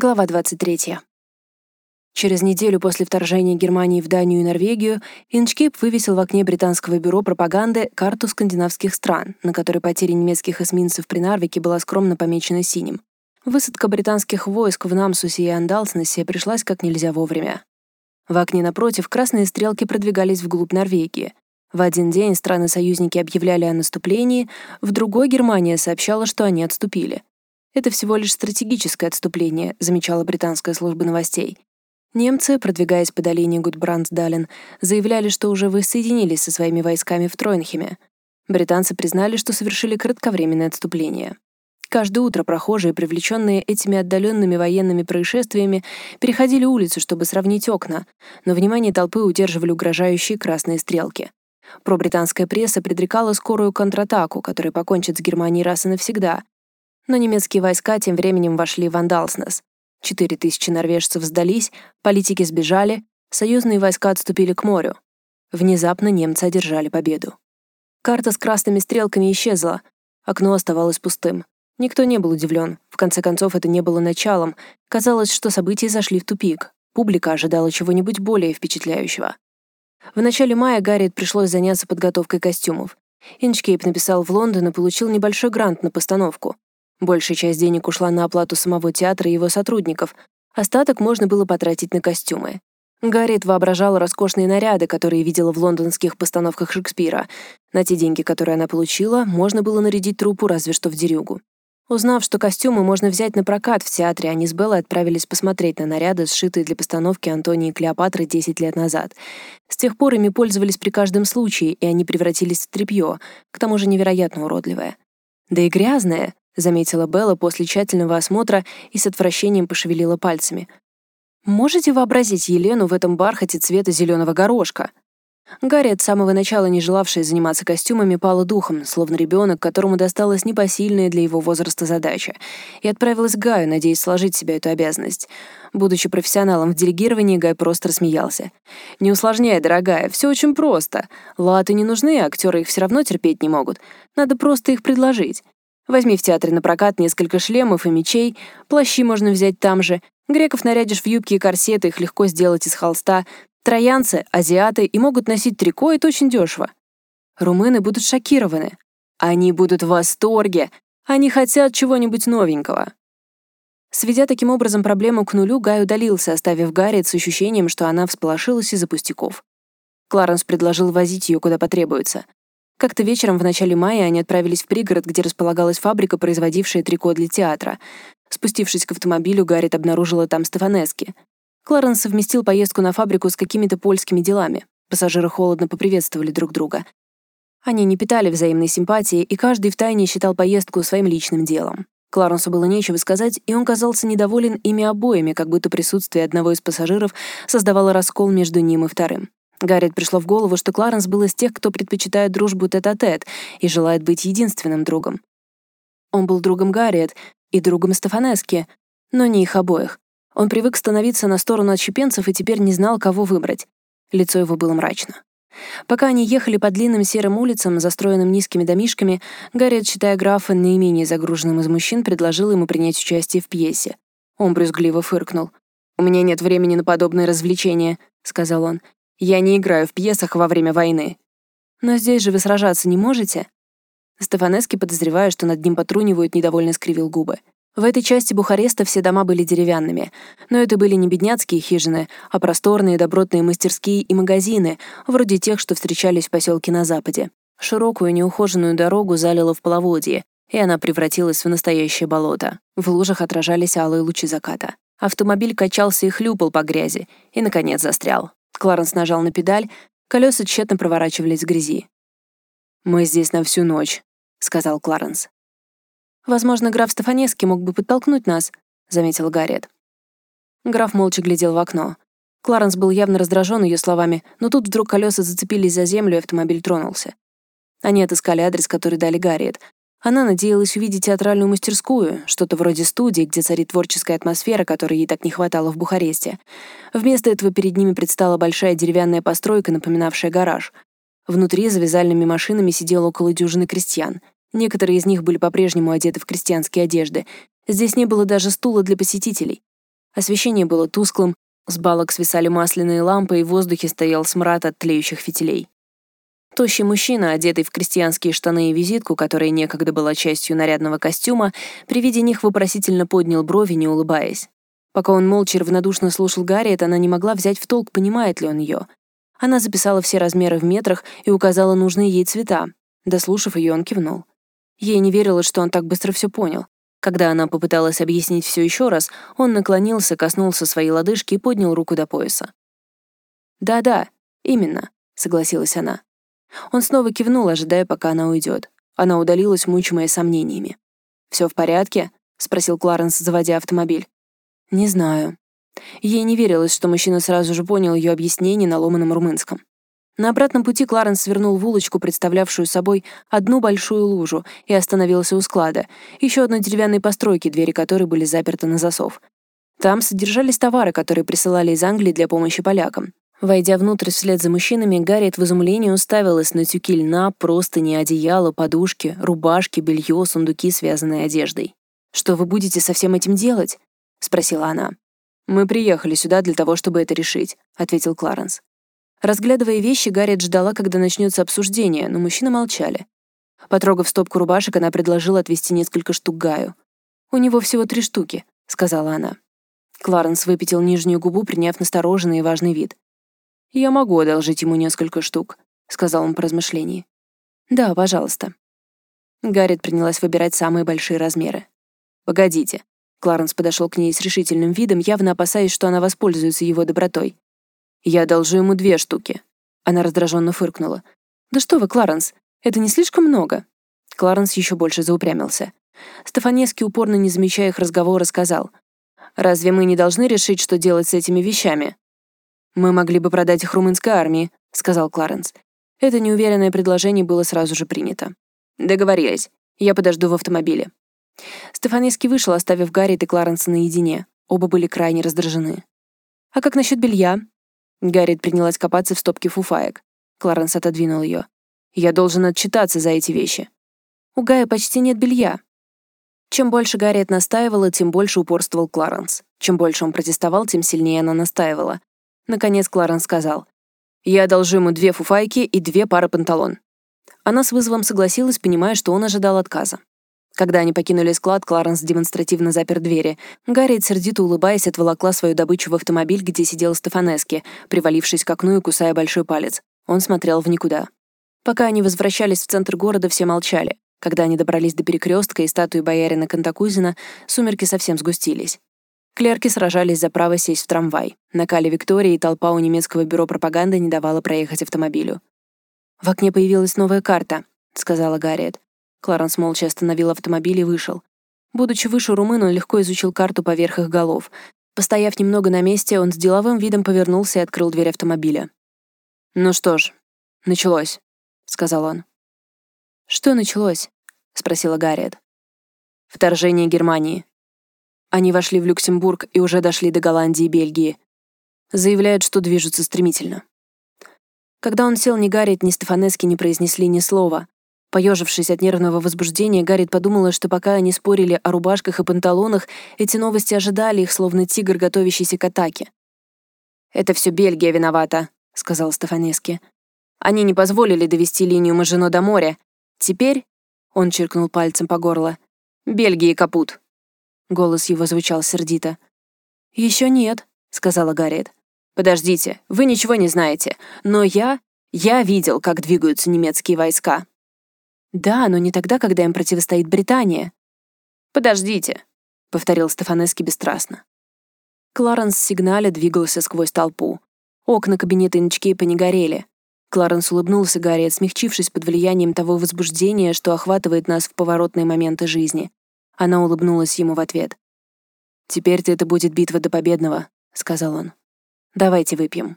Глава 23. Через неделю после вторжения Германии в Данию и Норвегию Инчкейп вывесил в окне британского бюро пропаганды карту скандинавских стран, на которой потеря немецких эсминцев при Нарвике была скромно помечена синим. Высадка британских войск в Намсусе и Андалснесе пришлась как нельзя вовремя. В окне напротив красные стрелки продвигались вглубь Норвегии. В один день страны-союзники объявляли о наступлении, в другой Германия сообщала, что они отступили. Это всего лишь стратегическое отступление, замечала британская служба новостей. Немцы, продвигаясь по долине Гудбрандсдален, заявляли, что уже воссоединились со своими войсками в Тройнхеме. Британцы признали, что совершили кратковременное отступление. Каждое утро прохожие, привлеченные этими отдаленными военными происшествиями, переходили улицу, чтобы сравнить окна, но внимание толпы удерживали угрожающие красные стрелки. Пробританская пресса предрекала скорую контратаку, которая покончит с Германией раз и навсегда, но немецкие войска тем временем вошли в Андалснес. Четыре тысячи норвежцев сдались, политики сбежали, союзные войска отступили к морю. Внезапно немцы одержали победу. Карта с красными стрелками исчезла, окно оставалось пустым. Никто не был удивлен. В конце концов, это не было началом. Казалось, что события зашли в тупик. Публика ожидала чего-нибудь более впечатляющего. В начале мая Гарриет пришлось заняться подготовкой костюмов. Инчкейп написал в Лондон и получил небольшой грант на постановку. Большая часть денег ушла на оплату самого театра и его сотрудников. Остаток можно было потратить на костюмы. Гарриет воображала роскошные наряды, которые видела в лондонских постановках Шекспира. На те деньги, которые она получила, можно было нарядить труппу разве что в дерюгу. Узнав, что костюмы можно взять на прокат в театре, они с Беллой отправились посмотреть на наряды, сшитые для постановки Антонии и Клеопатры 10 лет назад. С тех пор ими пользовались при каждом случае, и они превратились в тряпье, к тому же невероятно уродливое. Да и грязное заметила Белла после тщательного осмотра и с отвращением пошевелила пальцами. Можете вообразить Елену в этом бархате цвета зеленого горошка? Гарри, от самого начала не желавшая заниматься костюмами, пала духом, словно ребенок, которому досталась непосильная для его возраста задача, и отправилась к Гаю, надеясь сложить себе эту обязанность. Будучи профессионалом в делегировании, Гай просто рассмеялся. «Не усложняй, дорогая, все очень просто. Латы не нужны, актеры их все равно терпеть не могут. Надо просто их предложить. Возьми в театре на прокат несколько шлемов и мечей, плащи можно взять там же, греков нарядишь в юбки и корсеты, их легко сделать из холста, троянцы, азиаты и могут носить трико, это очень дешево. Румыны будут шокированы. Они будут в восторге. Они хотят чего-нибудь новенького. Сведя таким образом проблему к нулю, Гай удалился, оставив Гарриет с ощущением, что она всполошилась из-за пустяков. Кларенс предложил возить ее куда потребуется. Как-то вечером в начале мая они отправились в пригород, где располагалась фабрика, производившая трико для театра. Спустившись к автомобилю, Гаррит обнаружила там Стефанески. Кларенс совместил поездку на фабрику с какими-то польскими делами. Пассажиры холодно поприветствовали друг друга. Они не питали взаимной симпатии, и каждый втайне считал поездку своим личным делом. Кларенсу было нечего сказать, и он казался недоволен ими обоими, как будто присутствие одного из пассажиров создавало раскол между ним и вторым. Гарриет пришло в голову, что Кларенс был из тех, кто предпочитает дружбу тет-а-тет -тет и желает быть единственным другом. Он был другом Гарриет и другом Стефанески, но не их обоих. Он привык становиться на сторону отщепенцев и теперь не знал, кого выбрать. Лицо его было мрачно. Пока они ехали по длинным серым улицам, застроенным низкими домишками, Гарриет, считая графа наименее загруженным из мужчин, предложил ему принять участие в пьесе. Он брюзгливо фыркнул. «У меня нет времени на подобные развлечения», — сказал он. Я не играю в пьесах во время войны. Но здесь же вы сражаться не можете?» Стефанески, подозревая, что над ним потрунивают, недовольно скривил губы. В этой части Бухареста все дома были деревянными, но это были не бедняцкие хижины, а просторные добротные мастерские и магазины, вроде тех, что встречались в поселке на западе. Широкую неухоженную дорогу залило в половодье, и она превратилась в настоящее болото. В лужах отражались алые лучи заката. Автомобиль качался и хлюпал по грязи, и, наконец, застрял. Кларенс нажал на педаль, колеса тщетно проворачивались в грязи. «Мы здесь на всю ночь», — сказал Кларенс. «Возможно, граф Стефанески мог бы подтолкнуть нас», — заметил Гарриет. Граф молча глядел в окно. Кларенс был явно раздражен ее словами, но тут вдруг колеса зацепились за землю, и автомобиль тронулся. Они отыскали адрес, который дали Гарриет, она надеялась увидеть театральную мастерскую, что-то вроде студии, где царит творческая атмосфера, которой ей так не хватало в Бухаресте. Вместо этого перед ними предстала большая деревянная постройка, напоминавшая гараж. Внутри за вязальными машинами сидело около дюжины крестьян. Некоторые из них были по-прежнему одеты в крестьянские одежды. Здесь не было даже стула для посетителей. Освещение было тусклым, с балок свисали масляные лампы, и в воздухе стоял смрад от тлеющих фитилей. Тощий мужчина, одетый в крестьянские штаны и визитку, которая некогда была частью нарядного костюма, при виде них вопросительно поднял брови, не улыбаясь. Пока он молча равнодушно слушал Гарриет, она не могла взять в толк, понимает ли он ее. Она записала все размеры в метрах и указала нужные ей цвета. Дослушав ее, он кивнул. Ей не верилось, что он так быстро все понял. Когда она попыталась объяснить все еще раз, он наклонился, коснулся своей лодыжки и поднял руку до пояса. «Да-да, именно», — согласилась она. Он снова кивнул, ожидая, пока она уйдет. Она удалилась, мучимая сомнениями. «Все в порядке?» — спросил Кларенс, заводя автомобиль. «Не знаю». Ей не верилось, что мужчина сразу же понял ее объяснение на ломаном румынском. На обратном пути Кларенс свернул в улочку, представлявшую собой одну большую лужу, и остановился у склада, еще одной деревянной постройки, двери которой были заперты на засов. Там содержались товары, которые присылали из Англии для помощи полякам. Войдя внутрь вслед за мужчинами, Гарриет в изумлении уставилась на тюки льна, простыни, одеяло, подушки, рубашки, белье, сундуки, связанные одеждой. «Что вы будете со всем этим делать?» — спросила она. «Мы приехали сюда для того, чтобы это решить», — ответил Кларенс. Разглядывая вещи, Гарриет ждала, когда начнется обсуждение, но мужчины молчали. Потрогав стопку рубашек, она предложила отвезти несколько штук Гаю. «У него всего три штуки», — сказала она. Кларенс выпятил нижнюю губу, приняв настороженный и важный вид. «Я могу одолжить ему несколько штук», — сказал он по размышлении. «Да, пожалуйста». Гарриет принялась выбирать самые большие размеры. «Погодите». Кларенс подошел к ней с решительным видом, явно опасаясь, что она воспользуется его добротой. «Я одолжу ему две штуки». Она раздраженно фыркнула. «Да что вы, Кларенс, это не слишком много?» Кларенс еще больше заупрямился. Стефанески, упорно не замечая их разговора, сказал. «Разве мы не должны решить, что делать с этими вещами?» «Мы могли бы продать их румынской армии», — сказал Кларенс. Это неуверенное предложение было сразу же принято. «Договорились. Я подожду в автомобиле». Стефанески вышел, оставив Гарри и Кларенса наедине. Оба были крайне раздражены. «А как насчет белья?» Гарриет принялась копаться в стопке фуфаек. Кларенс отодвинул ее. «Я должен отчитаться за эти вещи». «У Гая почти нет белья». Чем больше Гарриет настаивала, тем больше упорствовал Кларенс. Чем больше он протестовал, тем сильнее она настаивала. Наконец Кларенс сказал. «Я одолжу ему две фуфайки и две пары панталон». Она с вызовом согласилась, понимая, что он ожидал отказа. Когда они покинули склад, Кларенс демонстративно запер двери. Гарриет, сердито улыбаясь, отволокла свою добычу в автомобиль, где сидел Стефанески, привалившись к окну и кусая большой палец. Он смотрел в никуда. Пока они возвращались в центр города, все молчали. Когда они добрались до перекрестка и статуи боярина Кантакузина, сумерки совсем сгустились. Клерки сражались за право сесть в трамвай. На Кале Виктории толпа у немецкого бюро пропаганды не давала проехать автомобилю. «В окне появилась новая карта», — сказала Гарриет. Кларенс молча остановил автомобиль и вышел. Будучи выше румын, он легко изучил карту поверх их голов. Постояв немного на месте, он с деловым видом повернулся и открыл дверь автомобиля. «Ну что ж, началось», — сказал он. «Что началось?» — спросила Гарриет. «Вторжение Германии», они вошли в Люксембург и уже дошли до Голландии и Бельгии. Заявляют, что движутся стремительно. Когда он сел, ни Гарриет, ни Стефанески не произнесли ни слова. Поежившись от нервного возбуждения, Гарриет подумала, что пока они спорили о рубашках и панталонах, эти новости ожидали их, словно тигр, готовящийся к атаке. «Это все Бельгия виновата», — сказал Стефанески. «Они не позволили довести линию Мажино до моря. Теперь...» — он чиркнул пальцем по горлу. «Бельгии капут». Голос его звучал сердито. «Еще нет», — сказала Гарриет. «Подождите, вы ничего не знаете, но я... я видел, как двигаются немецкие войска». «Да, но не тогда, когда им противостоит Британия». «Подождите», — повторил Стефанески бесстрастно. Кларенс сигналя двигался сквозь толпу. Окна кабинета Инчкейпа не горели. Кларенс улыбнулся Гарри, смягчившись под влиянием того возбуждения, что охватывает нас в поворотные моменты жизни. Она улыбнулась ему в ответ. «Теперь-то это будет битва до победного», — сказал он. «Давайте выпьем».